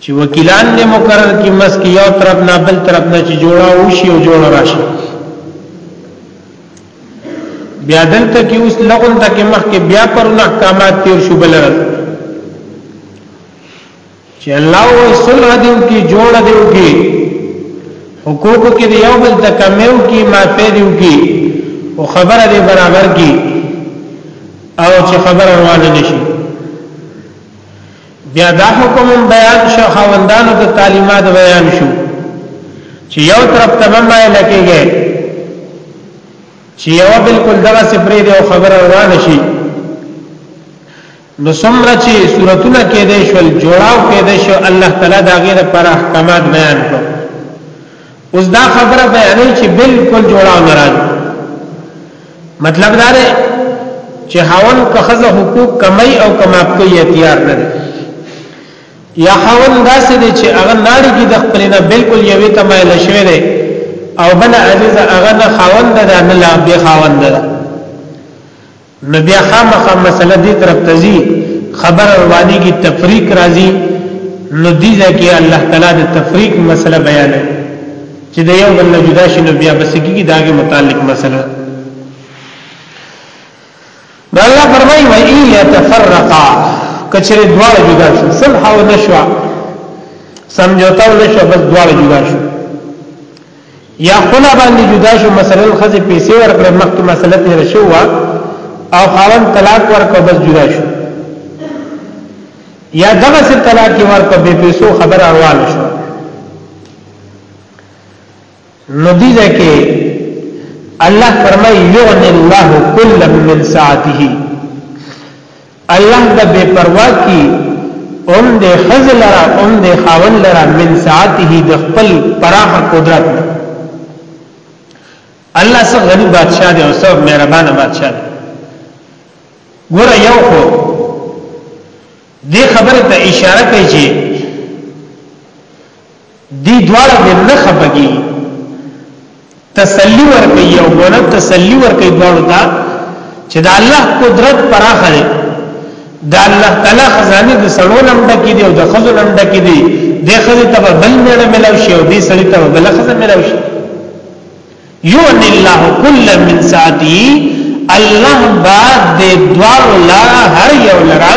چې وکیلان دې مقرر کی مس کې یو طرف نه بل طرف نه چې جوړا وشي او جوړ راشي بیا دلته کې اوس لغون ته کې مخ کې بیا پر احکامات تیر شو بلرل چې الله او صلح دې کې جوړ دې کې حقوق کې دی یو بل تکمیو کې ما پیدو کې او خبره دې برابر کې او چې خبره روانه نشي بیا دا حکم بیان شو خاوندانو ته تعلیمات بیان شو چې یو طرف ته مما لکېږي چې یو بالکل دغه سپری دی او خبره روان شي نو څومره چې صورتونه کې دي شول جوړاو کې دي شو الله تعالی دا غیر پر احکامات بیان کړو اوس دا خبره بیانې چې بالکل جوړه مراد مطلب دا دی چې هاون په خزه حقوق کمای او کماپ کوي اختیار نه دی یا هاون داسې دی چې هغه ناری کې د خپل نه بالکل یوې تمایل شوی دی او بل عزیز هغه نه خاوند ده نه لا به خاوند ده نو بیا خامخا مسله دې طرف ته ځي خبر رواني کی تفریق راځي نو دې ځکه الله تعالی د تفریق مسله بیان چې د یو بل جدا شي نو بیا بس کیږي داګه متعلق مسله دا الله فرمایي و ان يتفرقا کچره دواړه جدا شو صلح او نشوا سمجوتا او نشوا بس دواړه جدا شو یا خلا باندې جدا شو مثلا خزه پیسې ورکړې مخکې مسله تیر شو او خاون طلاق ورکړ بس جدا شو یا دغه سي طلاق ورکړ به پیسو خبر اړوال شو نو دي ځکه الله فرمای یغنی الله کل من ساعته الله به بے پروا کی هم د خزل را هم د خاون لرا من ساعته د خپل پراخ قدرت الله سره غنی بادشاہ دی او سب مهربان بادشاہ دی ګور یو خو دې خبره ته اشاره کوي چې دی دواړه به نه خپګي تسلی ورکي او ونه تسلی ورکي دواړو ته چې د الله قدرت پراخه دی د الله تعالی خزانه د سړو لمډه کې دی او د خزو لمډه کې دی د خزې ته بل نه ملاو شي او د سړي ته بل خزه ملاو شي یعنی الله کل من ساعتی الله با د دوارو لارا هر یو لرا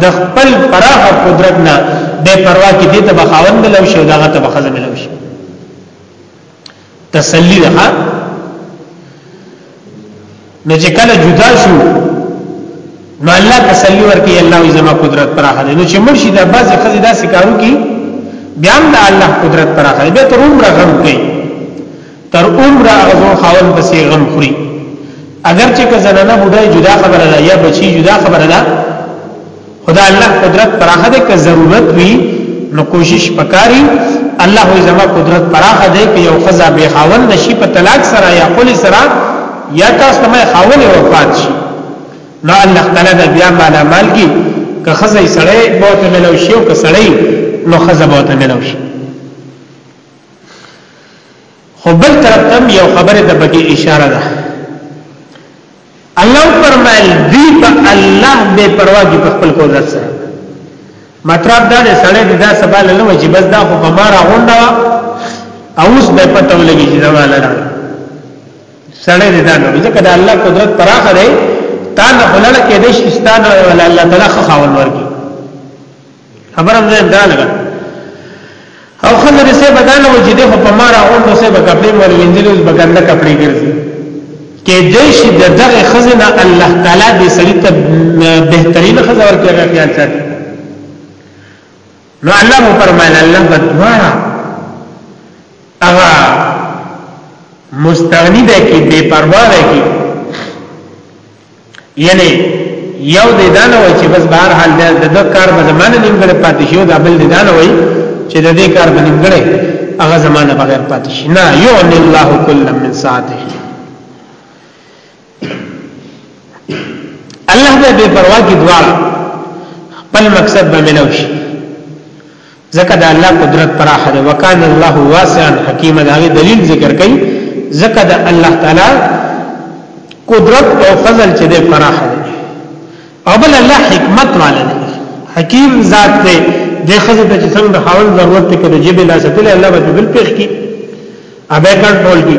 د خپل پراخ قدرت نه بے پروا کی دیتا بخاوند لو شو داغا تا بخزم لو شو تسلی دخا نو چې کله جدا شو نو الله تسلی ورکړي الله وي زما قدرت پراخه دي نو چې مرشي دا بعض خزي دا سکارو کی بیا هم د الله قدرت پراخه دي به تر عمر غم کوي تر عمر هغه خاون بسې غم خوري اگر چې که زنانه بډای جدا خبره ده یا بچي جدا خبره ده خدا الله قدرت پراخه ده که ضرورت وي نو کوشش وکاري الله وي زما قدرت پراخه ده که یو خزا به خاون نشي په طلاق سره یا خپل سره یا تاسو مې خاون وفات شي نو الله تعالی دا بیا مالا مال کی که خزا یې سړی بہت ملو شي او که سړی نو خزا بہت ملو شي خو بل طرف تم یو خبره د بګي اشاره ده الله فرمایل دی په الله بے پروا دي په خپل قدرت سره مطلب دا دی سړی د دا سبا له نو چې بس دا خو په مارا غونډه او اوس به پته ولګي چې زما لړا سړی دا نو ځکه دا الله قدرت پراخه دی تا نه خلل کې د شستانه ولا الله تعالی خاون ورکی خبر هم زه دا لګا او خلک سه بدانه و چې دغه په مارا اون نو سه به کپڑے مور وینځل او بګنده کپڑے ګرځي کې دې شي د دغه خزنه الله تعالی دې سړي ته بهترین خزه ورکړي خیال ساتي نو الله مو فرمایله الله بدوارا اغا مستغنی ده کی بے پروا ده کی یعنی یو د دانه وای چې بس بهر حال د د کار په زمانه نیمګړې پاتې شي او د بل د دانه وای چې د دې کار په نیمګړې هغه زمانه بغیر پاتې شي نه یو ان الله کل من ساعته الله به بے پروا کی دعا خپل مقصد به ملوي ځکه د الله قدرت پراخه ده وکان الله واسعا حکیما دا دلیل ذکر کړي ځکه د الله تعالی قدرت او فضل چې ده پراخه ده او بل الله حکمت والا ده حکیم ذات ده د خزه ته څنګه حاول ضرورت ته کړي جبل لا ستل الله به بل پیخ کی ابه کنټرول کی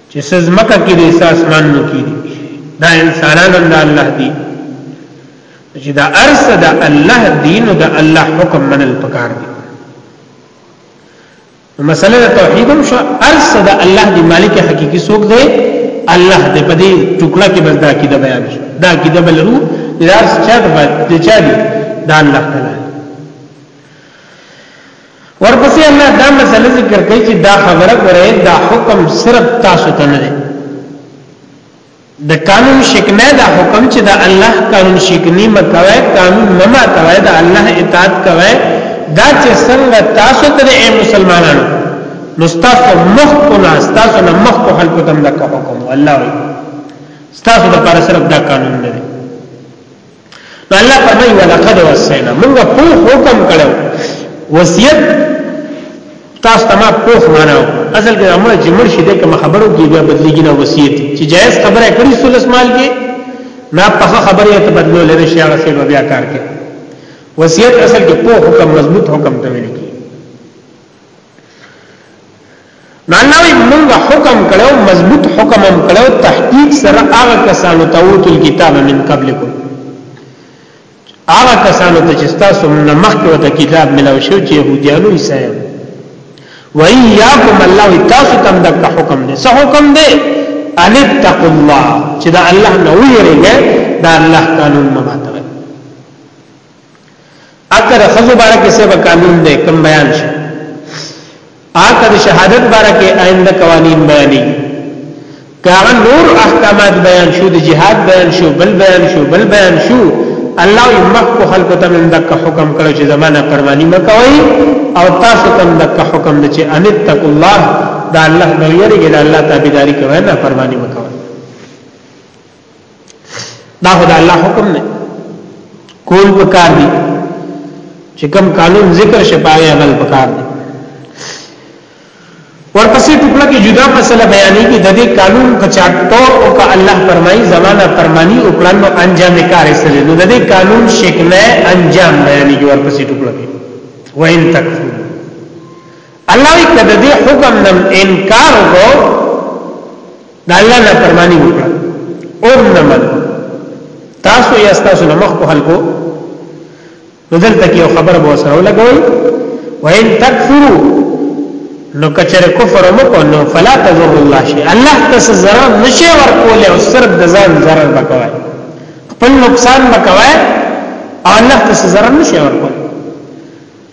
چې سزمکه کې دي اسمان نو کې دي دا انسانان هم د الله دي چې دا ارس د الله دین او د الله حکم منل پکار دي مسله توحید هم شو ارس د الله دی مالک حقيقي څوک دی الله دې په دې ټوکړه کې بس دا کیده بیان شو دا کیده بلرو دا څه چا دی دا الله تعالی ورپسې الله دا مسله ذکر کوي چې دا خبره ګورئ دا حکم صرف تاسو ته نه دی د قانون شکنه دا حکم چې دا الله قانون شکنی مکوي قانون نه ماتوي دا الله اطاعت کوي دا چې څنګه تاسو ته اے مسلمانانو نو تاسو مخ کو نه تاسو نه مخ کو خلق تم لکه حکم الله وي تاسو د پر صرف دا قانون نه نو الله فرمایي ولقد وصینا موږ په حکم کړو وصیت تاسو ته ما په معنا اصل کې امر چې مرشي دې کوم خبرو کې بیا بدلېږي نه وصیت چې جائز خبره کړی سولس مال کې نه په خبره ته بدلو لري شي هغه څه بیا کار کې وصیت اصل کې په حکم مضبوط حکم ته ویل نو الله وی موږ حکم کړو مضبوط حکم هم کړو تحقیق سره هغه کسانو ته وو تل کتاب من قبلکم هغه کسانو ته چې تاسو نه مخکې وته کتاب ملو شو چې يهوديانو عیسایانو وای یاکم الله وی تاسو تم د حکم دې څه حکم دې ان تقوا الله چې دا الله نه ویریږي دا الله قانون مبارک اته د خزو باره کې څه به قانون دی کم بیان شي اته د شهادت باره کې آینده قوانین بیانې کاغه نور احکامات بیان شو د جهاد بیان شو بل بیان شو بل بیان شو الله یې مکه خلق ته من دک حکم کړو چې زمانہ پرمانی مکوي او تاسو تم دک حکم نه چې ان تک الله دا الله نو یریږي دا الله تابعداري کوي نه پرمانی مکوي دا خدای الله حکم نه کول پکار دي چې کوم قانون ذکر شپاوي عمل پکار دي ورپسې ټوکړه کې جدا مسله بیانې کې د دې قانون په چاټ تور او کا الله فرمایي زمانہ فرمانی او کړنو انجام کار سره نو د دې قانون شکنه انجام بیانې کې ورپسې ټوکړه کې وین تکفو الله وی کده دې حکم نم انکار کو دا الله نه فرمانی وکړه او نمن تاسو یا تاسو نه مخ په خلکو نظر تک یو خبر به سره لګوي وان تکفروا نو کچر کفر مکو نو فلا تذر الله شي الله تس zarar نشي ورکول او صرف د ځان zarar بکوي خپل نقصان بکوي او الله تس zarar نشي ورکول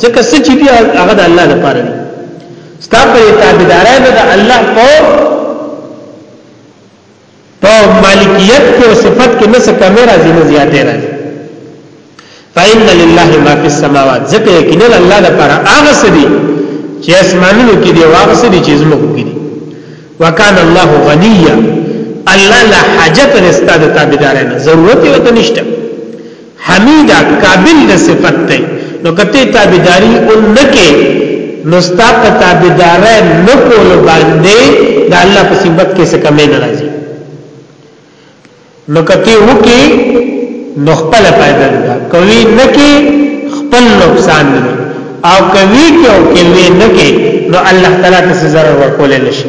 ځکه څه چې دی هغه د الله لپاره دی ستا په تابعدارای به د الله په په مالکیت کې او صفت کې نه څه کمی راځي نه زیاتې راځي فإن لله ما في السماوات ځکه یقینا الله لپاره هغه څه دی چې اسمانونو کې دی او هغه څه دی چې زموږ کې دی وکانه الله غنیه الله لا حاجت رستا د تابعدارانه ضرورت یې وته نشته حمید قابل د صفت دی نو کته تابعداري اون نکې نو ستا په تابعداري نکول باندې د الله په صفت کې څه کمې نه راځي نو کته وکي نو خپل فائدہ ده کوي نه کې خپل نقصان نه او کوي کې او کوي نه کې نو الله تعالی ته ضرر ورکول نشي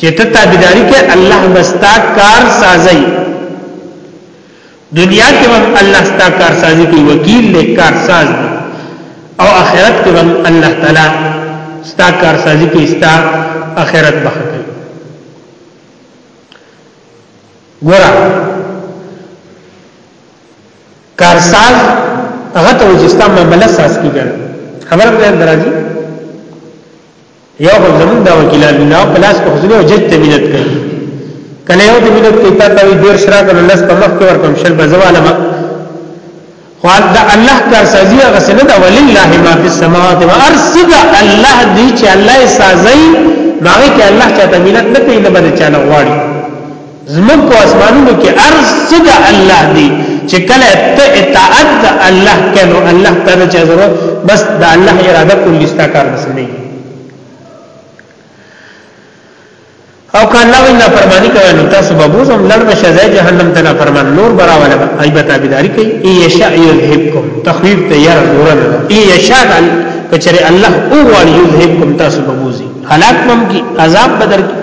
چې ته تابعداري کې الله بستا کار سازي دنیا کې هم الله ستا کار سازي کې وکیل له کار ساز دی او آخرت کې هم الله تعالی ستا کار سازي کې ستا آخرت بخښي ګورا کارساز هغه ته وجستا معاملې ساز کیږي خبر ده درازي یو خو زمون دا وکیلان نه په لاس کې خزنه او جج ته مینت کوي کله یو د مینت کې تا کوي ډیر شرا کړو لس په مخ کې ورکم شل بزواله ما خو دا الله کار سازي هغه سره دا ولله ما فی السماوات و ارسد الله دی چې الله سازي باغی کې الله چاته مینت نه کوي نه بده چاله غواړي زموږ په اسمانونو کې ارز صد الله دی چې کله ته اطاعت د الله کینو الله تعالی چې ضرورت بس د الله اراده کول استا کار مسلې او کله وینا فرمانی کوي نو تاسو به بوزم لړ به شزای جهنم ته نه فرمان نور براواله ایبت ابداری کوي ای یشاء یذهبکم تخویب ته یره دورن ای یشاء کچره الله او وال یذهبکم تاسو به بوزي هلاک مم کی عذاب بدر کی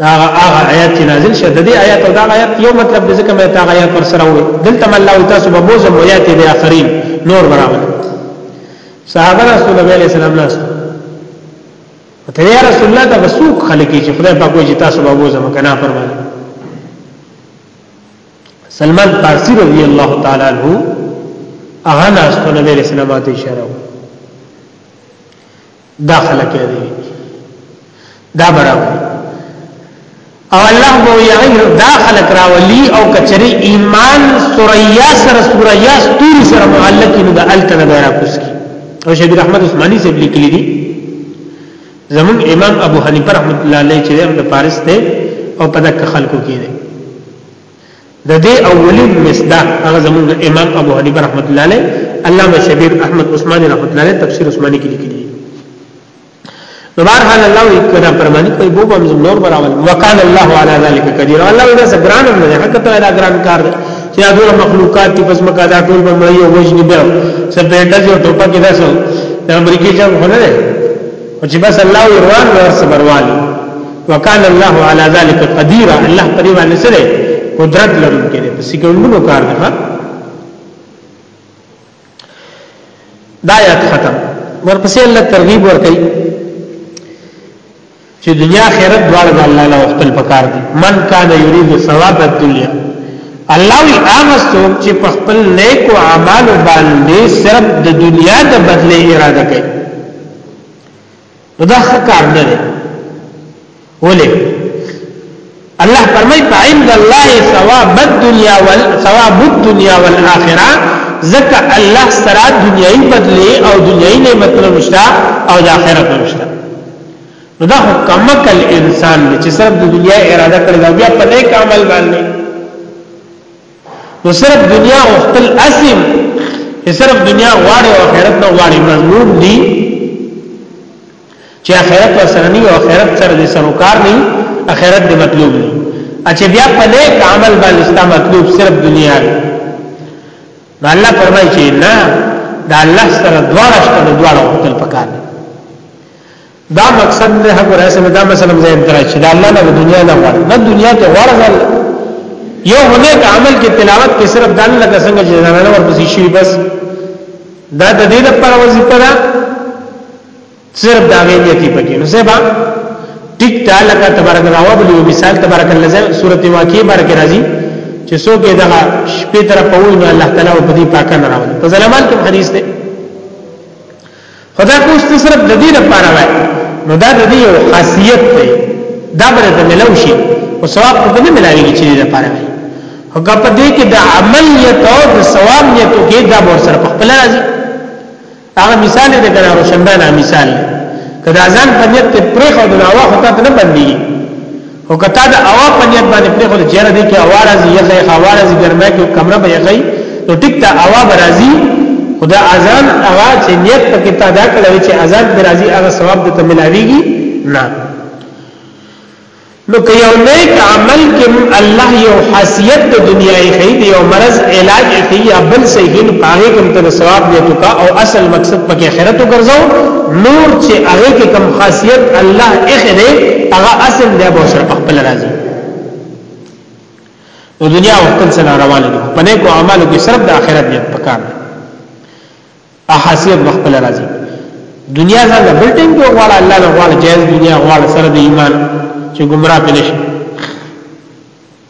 هغه هغه آیات چې نازل شوه د دې آیات او دا آیات یو مطلب د ځکه مې تا آیات پر سره وې دلته الله تاسو به بوزه مو آیات دې اخرین نور برابر صحابه رسول الله علیه السلام لاس ته یا رسول الله دا وسوق خلک چې خدای پاک وې تاسو به بوزه مکنا فرمایي سلمان فارسی رضی الله تعالی عنہ هغه ناس ته نبی رسول الله اشاره وکړه داخله کړي دا برابر او الله بو یغیر داخله کراولی او کچری ایمان سوریا سر سوریا ستوری سر معلق نو د التنه بیرا کوس کی او شیخ رحمت عثماني سے لیکلی دي زمون امام ابو حنیفه رحمت الله علیه چې د پاریس ته او پدک خلکو کې دي د دې اولی مصداق هغه زمونږ امام ابو حنیفه رحمت الله علیه علامه شبیر احمد عثماني رحمت الله علیه تفسیر عثماني کې لیکلي نو بهر حال الله وی کړه پرمانی کوي بو بم نور براول وکال الله علی ذلک قدیر الله وی ذا ګران نه ده حق ته دا ګران کار ده چې دا ډول مخلوقات په پس مکا دا ټول بم یو وجنی به سپېټه جو ټوپا کې داسو د امریکای جنگ هونه ده او چې بس الله وی روان ور صبروالي وکال الله علی ذلک قدیر الله پر دې باندې سره قدرت لرونکی دی په سکندونو کار دی دا یاد ختم ورپسې الله ترغیب ورکړي چې دنیا آخرت دواړه د الله له خپل پکار دي من کان یرید ثواب الدنیا الله وی هغه څوک چې په خپل نیک او اعمال باندې صرف د دنیا د بدله اراده کوي نو دا ښه کار نه دی ولې الله فرمای په عند الله ثواب الدنيا وال ثواب الدنيا والاخره زکه الله سره دنیوي بدلی او دنیوي نعمتونه مشتا او د آخرت مشتا نو دا کمکل انسان چې صرف د دنیا اراده کړی دا بیا په نیک عمل باندې نو صرف دنیا او خپل اسیم چې صرف دنیا غواړي او آخرت نه غواړي مضمون دي چې آخرت وسره نه او آخرت سره د سروکار نه آخرت د مطلوب نه اچھا بیا په نیک عمل باندې ستا مطلوب صرف دنیا دی نو الله فرمایي چې نه دا الله سره دواړه شته دواړه خپل پکار دا مقصد نه هغه راځي دا مثلا زه امتراج چې الله نه د دنیا نه غواړي نه دنیا ته غواړل یو هنیک عمل کې تلاوت کې صرف دان لکه څنګه چې زنانه ورپسې شي بس دا د دې لپاره وظیفه ده صرف دا غیبیتی پکې نو سبا ټیک تا لکه تبارک الله او بلی مثال تبارک الله زه سورته واقعي بار کې راځي چې څوک دغه شپې تر په وینه الله تعالی په دې پاکه نه راوړي په ظلمات کې حدیث ده خدا کوس ته صرف د دې لپاره وای نو دا د دې یو خاصیت دی دا بر ته ملو شي او ثواب خو نه ملایي چې دې لپاره وای هغه په دې کې د عمل یا تو د ثواب یا تو کې دا بور سره خپل راځي هغه مثال دې کړه روشندانه مثال کدا ځان په نیت کې پرې خو دا واخ ته نه بندي او کته دا اوا پنیت باندې په خپل جره دي کې اوا راځي یا غي اوا راځي ګرمه کې کمره به غي نو ټیک ته اوا برازي خدا اذان هغه چې نیت پکې تا دا کړو چې اذان برازي هغه ثواب د ته ملاويږي نه نو که یو نیک عمل کې الله یو حسیت د دنیا یې خې دی یو مرض علاج یې یا بل صحیح نو پاره کوم ته ثواب دی تو کا او اصل مقصد پکې آخرت وګرځاو نور چې هغه کې کم خاصیت الله اخی دی هغه اصل دی به سره خپل راځي نو دنیا وختن سره روانه دي په نیکو اعمالو کې صرف د آخرت نیت پکار دی احاسیت خپل راځي دنیا ځان د بل ټیم کې غواړي الله له غواړي جایز دنیا غواړي سره د ایمان چې گمراه پنه شي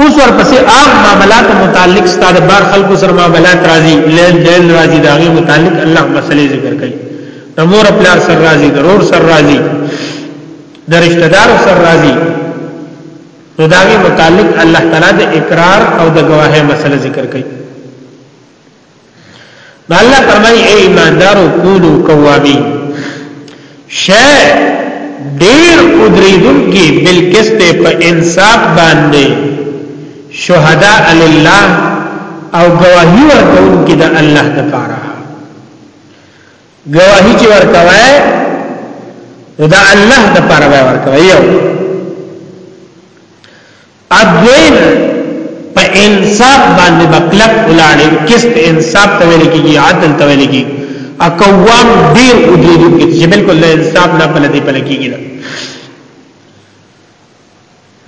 اوس ورپسې هغه معاملات متعلق ستاره بار خلکو سره معاملات راځي لین دین راځي داغه متعلق الله مسلې ذکر کوي د مور خپل سر راځي د رور سر راځي د رشتہ دار سر راځي نو داغه متعلق الله تعالی د اقرار او د گواهه مسله ذکر کوي نو الله فرمایي اے ایماندارو قولو قوامي شې ډیر ادریدون کې بالکست په انصاف باندې شهدا لله او گواہی ورکون کې د الله لپاره گواہی چې ورکوي دا الله لپاره ورکوي یو ادوین په انصاف باندې بکلک ولاړې کس په انصاف ته ویل کېږي عدل ته ویل کېږي اقوام ډیر ودریدل کې چې بالکل له انصاف نه بل دی پلي کېږي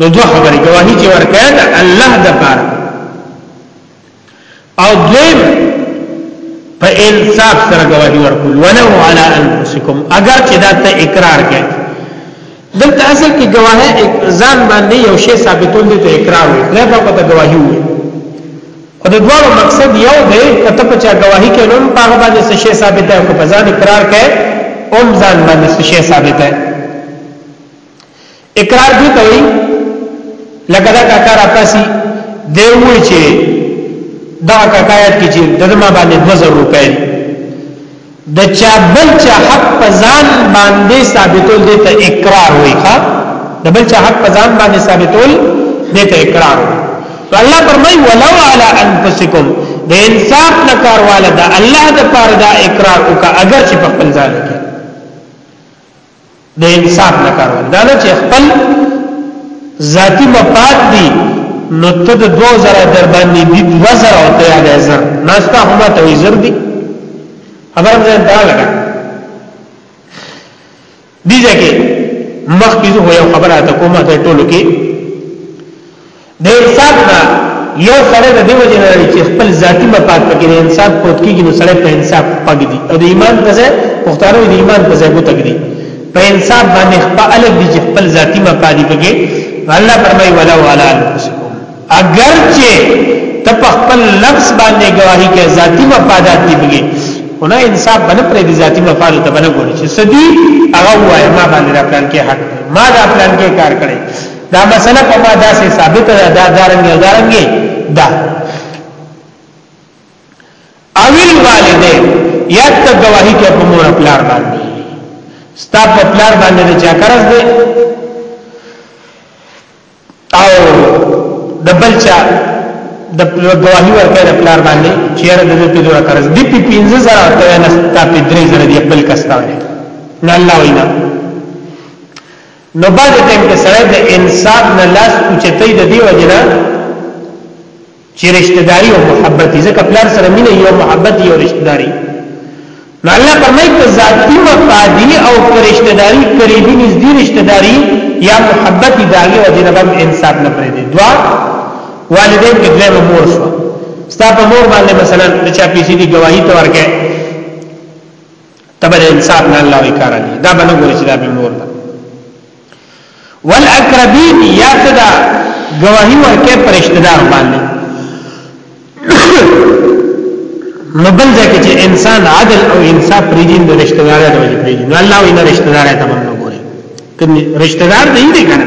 نو دوه خبرې گواهی چې ورکړه الله د پاره او دویم په انصاف سره گواهی ورکول ولو علی انفسکم اگر چې دا ته اقرار کړي دلته اصل کې گواهه ځان باندې یو شی ثابتول دي ته اقرار وي نه په پته گواهی وي خو د دوه مقصد یو دی کته په چا گواهی کې نوم په باندې څه شی ثابت دی او په ځان اقرار کړي او ځان باندې څه شی ثابت دی اقرار دې ته وي لکه دا کاکا را پاسي دی وی چې دا کاکایت کې چې دما باندې 2000 روپۍ د چا بل چا حق پزان باندې ثابتول دي ته اقرار وي ښا د بل چا حق پزان باندې ثابتول دي ته اقرار وي الله فرمای ولو علی انفسکم د انصاف نه کارواله د الله د پاره دا اقرار وکا اگر چې په خپل ځان کې د انصاف نه کار واخلي دا نه چې خپل ذاتی مفاد دي نو ته د 2000 در باندې دي 2000 او ته یاد زر ناستا هم ته وي زر دي خبره مې دا لګا دي ځکه مخکې زه یو خبره ته کومه ته ټولو کې د انصاف نه یو سړی د دې وجه نه لري چې خپل ذاتی مفاد پکې د انصاف کوت کېږي نو سړی په انصاف پګدي او د ایمان په ځای پښتانه د ایمان په ځای ګوتګدي په انصاف باندې خپل الګ دي چې خپل ذاتی مفاد پکې الله فرمایي ولا ولا انفسکم اگر چې ته په خپل نفس باندې گواہی کې ذاتی مفادات دي پکې ولا انصاف باندې پر دې ذاتی مفاد ته باندې ګوري چې سدي هغه وای ما باندې را پلان کې حق ما دا پلان کې کار کړی دا مسله په ما داسې ثابت ده دا دارنګ او دارنګ دا اویل والده یا ته گواہی کې په مور پلار باندې ستا په پلار باندې چې قرض دی او د بلچا د گواہی ورکړه د پلار باندې چې هر د دې په دوه قرض دی په 15000 ته نه ستا په 3000 دی خپل کستا نه الله وینا نو بعضې ټایم کې سړی د انصاف نه لاس اوچتوي د دې وجې نه چې رشتہ داری او محبت دي ځکه پلار سره مینه یو محبت یو رشتہ داری نو الله فرمایي ته ذاتی مفادی او رشتہ داری قریبی نږدې رشتہ داری یا محبت داغه او جنبم انصاف نه پرې دي دوا والدین کې دوه مور شو ستا په مور باندې مثلا د چا پیسې دی گواہی تورکه تبه د انصاف نه الله وی کار علی دا باندې ګوري چې دا به نور ده والاقربین یا صدا گواہی ورکه پرشتہ دار باندې نو بل ځکه چې انسان عدل او انصاف پریدین د رشتہ دار د وجه پریدین نو الله وی نه رشتہ دار ته باندې ګوري کني رشتہ دار دی نه کنه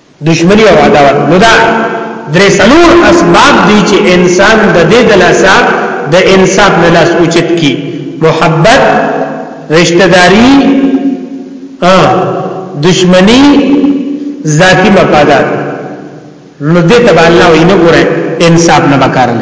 دشمنی او عداوت نو دا درې څلور اسباب دي چې انسان د دې د لاسه د انصاف نه لاس اوچت کی محبت رشتہ داری ا دشمنی ذاتی مفادات نو دې تبع الله وینه ګره انصاف نه وکړل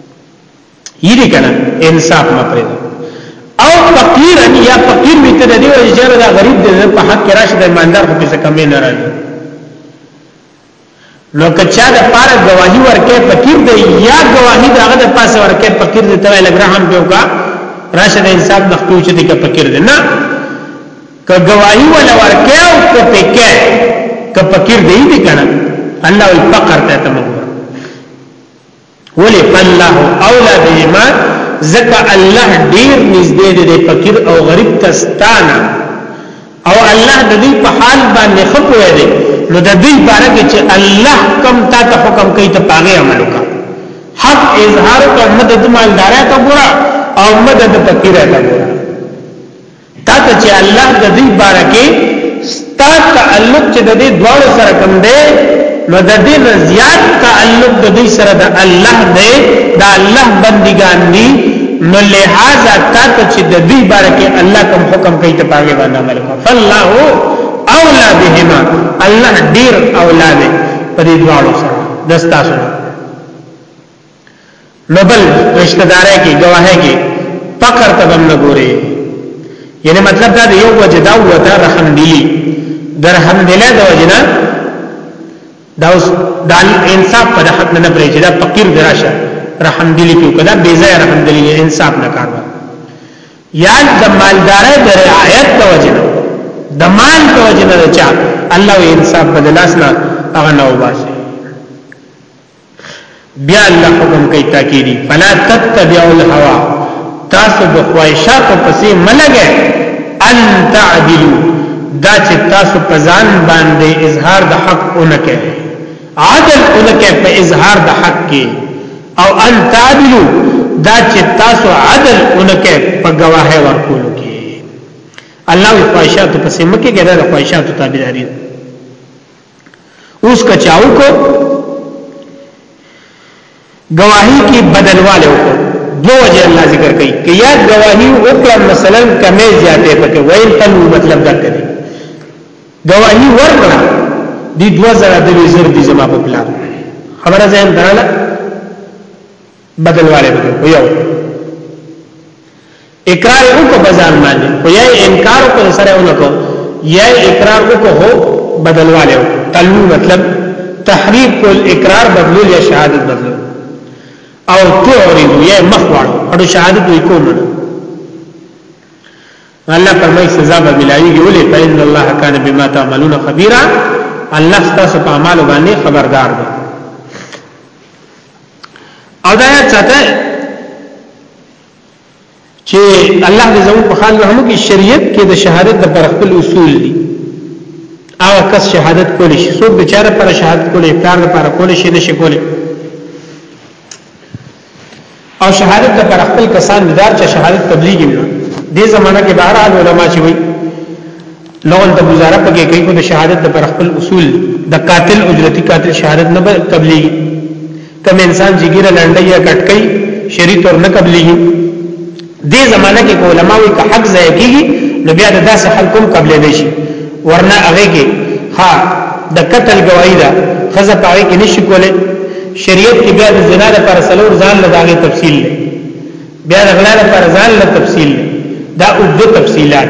یری کنه انصاف مپرې او فقیر ان یا فقیر وی ته دی وجه جره دا غریب دی په حق کې راشه د ایماندار په څه کمې نه راځي نو کچا د پاره گواہی ورکه فقیر دی یا گواہی دغه د پاسه ورکه فقیر دی ته لګرهم دی وکا راشه د انصاف د خپل چې دی کې فقیر دی نه که گواہی ولا ورکه او په پکې که فقیر دی دی کنه الله الفقر ته تمغور ولی فالله اولا بهما زکا الله ډیر نږدې دی فقیر او غریب تستانا او الله د دې په حال باندې خپوي دی نو د دې باره کې چې الله کم تا ته حکم کوي ته پاغه عمل وکړه حق اظهار کا مدد مالدارا ته ګورا او مدد فقیر ته ګورا تا ته چې الله د دې باره کې ستا تعلق چې د دې دواړو سره کوم دی نو د دې زیات تعلق د دې سره د الله دی د الله بندګان دي نو لہذا تا ته چې د دې باره کې الله کوم حکم کوي ته پاګې باندې عمل کوه فالله اولا بهما الله ډیر اولا دی په دې دواړو سره دستا سره نو بل رشتہ داري کې گواهه کې فقر ته هم نه ګوري یعنی مطلب دا یو وجه دا وته رحم دی درهم دله د وجنا دا اوس د انصاف په حق نه پرې چې دا فقیر دراشه رحم دلی پیو کدا بے ځای رحم دلی انصاف نه کار یا د مالدارې د رعایت د وجنا د مال د وجنا چې الله انصاف بدلاس نه هغه نه وباسي بیا الله حکم کوي تاکيدي فلا تتبعوا الهوى تاسو د خواهشاتو پسې ملګه ان تعدلوا دا چې تاسو په ځان باندې اظهار د حق اونکه عدل اونکه په اظهار د حق کې او ان تعدلوا دا چې تاسو عدل اونکه په گواهه ورکول کې الله خواهشاتو پسې مکه ګره خواهشاتو تابعداري اوس که چاو کو گواہی کی بدلواله وکړو دو وجه الله ذکر کوي که یا گواہی وکړه مثلا کمه زیاته پکې ویل تل مطلب دا کوي گواہی ورکړه دی 2000 د وزر دی زما په پلان خبره زم دراله بدلواله وکړو یو اقرار او کو بزان باندې خو یا انکار او کو سره او نکو یا اقرار او کو هو بدلواله او تلو مطلب تحریف کول اقرار بدلول یا شهادت بدلول او تعرض یا مخوړ اړو شهادت وی کوم الله فرمای سزا به ملایږي ولې فإن الله کان بما تعملون خبيرا الله ستاسو په اعمال باندې خبردار دی او دا یا چاته چې الله دې زموږ په حال رحم وکړي شریعت کې د شهادت د پر خپل اصول دي هغه کس شهادت کولی شي څوک د چاره پر شهادت کولی کار لپاره کولی شي نشي کولی او شهادت د پر خپل کسان دار چې شهادت تبلیغي نه دې زمانہ کې بهر حال علما چې وي لغون ته گزاره پکې کوي کو د شهادت د پر خپل اصول د قاتل اجرتی قاتل شهادت نه تبلیغي کوم انسان چې ګیره لنډه یا کټکۍ شری تور نه قبليږي دې زمانہ کې علماوی که حق ځای کیږي نو بیا د داسې خلکو قبل نه شي ورنه هغه کې ها د قتل گواہی ده خزه پاره کې نشي کوله شریعت کې بیا د زنا لپاره سلور ځان له داغه تفصیل دی بیا د غلا لپاره ځان له تفصیل دی دا اوږد تفصيلات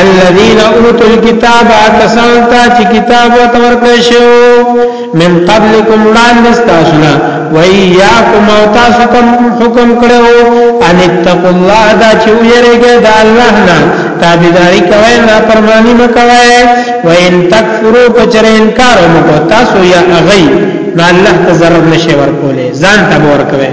الذين اوتوا الكتاب کسان ته چې کتاب ورته ورکړی شو من قبلكم وړاندې تاسو نه وَإِيَّاكُمْ او تاسو کوم حکم کړو ان اتقوا الله دا چې ویریږي د الله نه تابعداري کوي نه پرمانی مکوي وَإِن تَكْفُرُوا کچر انکار وکړو تاسو یا اغي نه الله ته ضرر نشي ورکولې ځان ته ورکوي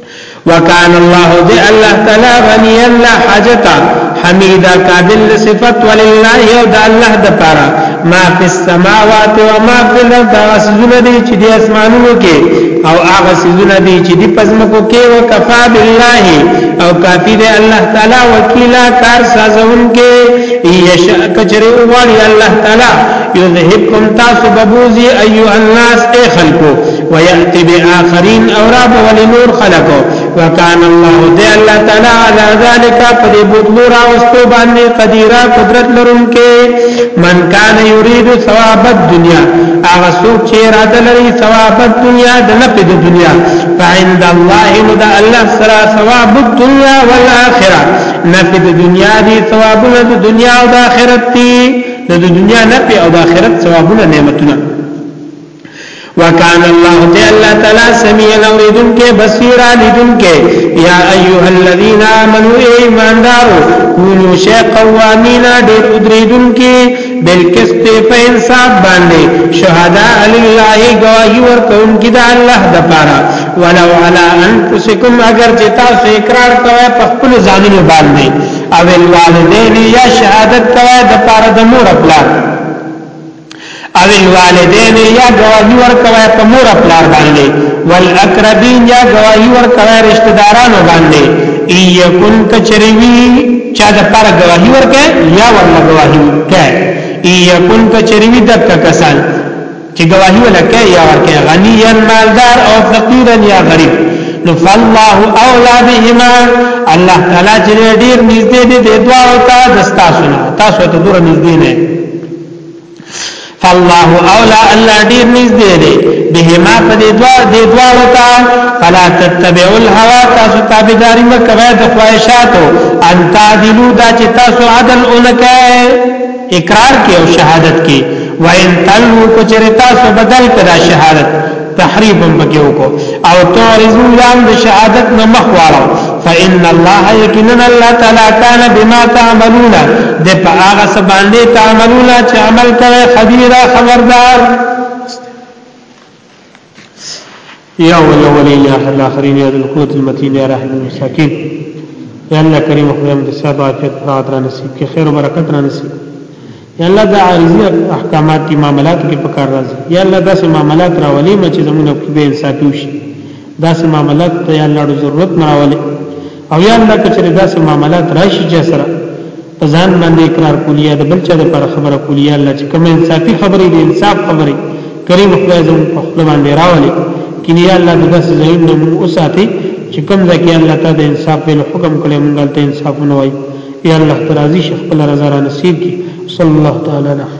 وکان الله دی الله تعالی غنی الله حاجتا حمیدا قابل صفت ولله یو د الله د پاره ما فی السماوات و ما فی الارض غسزونه دی چې د اسمانونو کې او هغه سزونه دی چې د پزمکو کې وکفا بالله او کافی دی الله تعالی وکیلا کار سازون کې یشا کچره وړي الله تعالی یذهبکم تاسو ببوزی ایو الناس ای خلقو ويأتي بآخرين او را بول نور خلقو وكان الله دي الله تعالى على ذلك قد بطلو راوستو باندې قديرا قدرت لرونکي من كان يريد ثواب الدنيا هغه څوک چې اراده لري ثواب الدنيا د نه په دنیا فعند الله نو د الله سره ثواب الدنيا والآخرة نه په دنیا دي ثوابونه د دنیا او د آخرت دي د دنیا نه په او د آخرت ثوابونه نعمتونه وکان الله دې الله تعالی سميع اوریدن کې بصیر لیدن کې یا ایها الذین آمنو ایماندارو کونو شی قوامینا دې ادریدن کې بالقسط په انصاف باندې شهدا لله گواہی ورکون کې د الله د پاره ولو علی انفسکم اگر چې تاسو اقرار کوئ په خپل ځانونو باندې او الوالدین یا شهادت کوئ د پاره د مور خپل او الوالدین یا گواہی ورکوي په مور خپل باندې والاقربین یا گواہی ورکوي رشتہ دارانو باندې ایکن کچریوی چا د پر گواہی ورکه یا ورنه گواہی ورکه ایکن کچریوی دک کسان چې گواہی ورکه یا ورکه غنی یا مالدار او فقیر یا غریب نو فالله اولا بهما الله تعالی چې ډیر نږدې دي د دعا او تاسو نه تاسو ته دور نږدې نه فالله اولا الله ډیر نږدې دی بهما په دې دوا دې دوا وتا فلا تتبعوا الهوى تاسو تابعداري مکوئ د خواهشاتو ان تعدلو دا چې تاسو عدل اونکه اقرار کې او شهادت کې وان تلو کو چرتا سو بدل کړه شهادت تحریف هم پکې وکړو او تعرضو یان د شهادت نه مخ واړو فإن الله یقینا الله تعالی کان بما تعملون د په هغه څه باندې تعملون چې عمل کوي خبير خبردار یا اولین یا الاخرین یا القوت المتین یا رحم المساکین یا الله کریم خدای دې ساده عافیت را نصیب کې خیر او برکت را نصیب یا الله دا عارضی احکامات کی معاملات کې پکار راځي یا الله دا سه معاملات راولې ما چې زمونږ په به انصاف وشي دا سه معاملات ته یا الله ضرورت نه راولې او یا الله کچره دا سه معاملات راشي چې سره په ځان باندې اقرار کولیه د بل چا د پر خبره کولیه الله چې کوم انصافي خبرې دي انصاف خبرې کریم خدای زموږ په خپل باندې راولې کینه یا الله دا سه زین نو اوساتي چې کوم ځکه الله تعالی د انصاف په حکم کړي مونږ ته انصاف نه وایي یا الله ته راضي شي خپل رضا را نصیب کړي صلی الله تعالی علیه